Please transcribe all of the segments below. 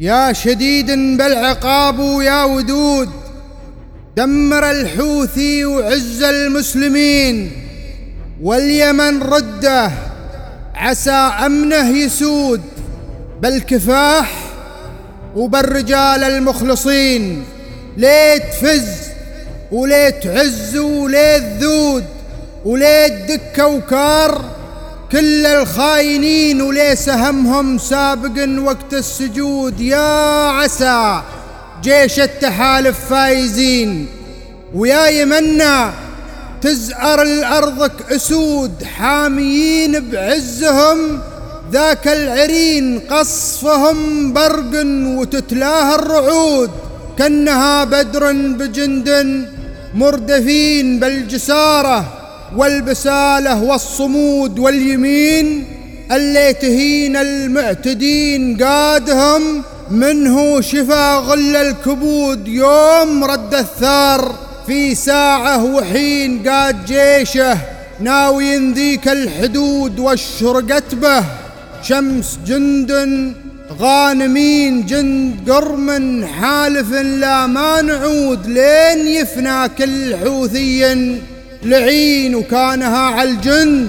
يا شديد بالعقاب ويا ودود دمر الحوثي وعز المسلمين واليمن رده عسى أمنه يسود بالكفاح وبالرجال المخلصين ليت فز وليت عز وليت ذود وليت دكة وكار كل الخاينين وليس همهم سابق وقت السجود. يا عسى جيش التحالف فايزين ويا يمنا تزأر الأرضك أسود حاميين بعزهم ذاك العرين قصفهم برق وتتلاه الرعود. كأنها بدر بجند مردفين بالجساره والبسالة والصمود واليمين اللي تهين المعتدين قادهم منه شفا غل الكبود يوم رد الثار في ساعة وحين قاد جيشه ناوي ذيك الحدود واشرقت به شمس جند غانمين جند قرم حالف لا ما نعود لين يفنى كل حوثي. لعين وكانها على الجند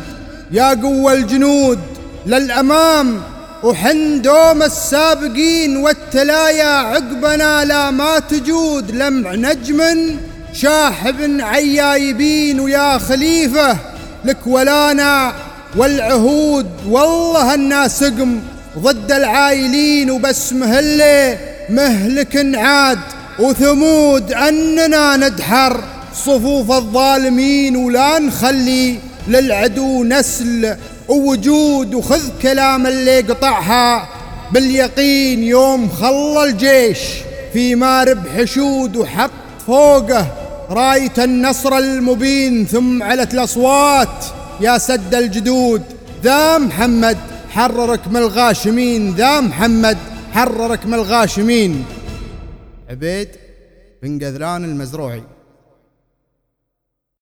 يا قوة الجنود للأمام وحن دوم السابقين والتلايا عقبنا لا ما تجود. لمع نجم شاحب عيايبين ويا خليفة لك ولانا والعهود. والله الناس قم ضد العايلين وبس مهلة مهلك عاد وثمود أننا ندحر. صفوف الظالمين ولا نخلي للعدو نسل ووجود وخذ كلام اللي قطعها. باليقين يوم خلى الجيش في مارب حشود وحط فوقه راية النصر المبين ثم علت الأصوات. يا سد الجدود ذا محمد حررك من الغاشمين ذا محمد حررك من الغاشمين. عبيد بن قذران المزروعي.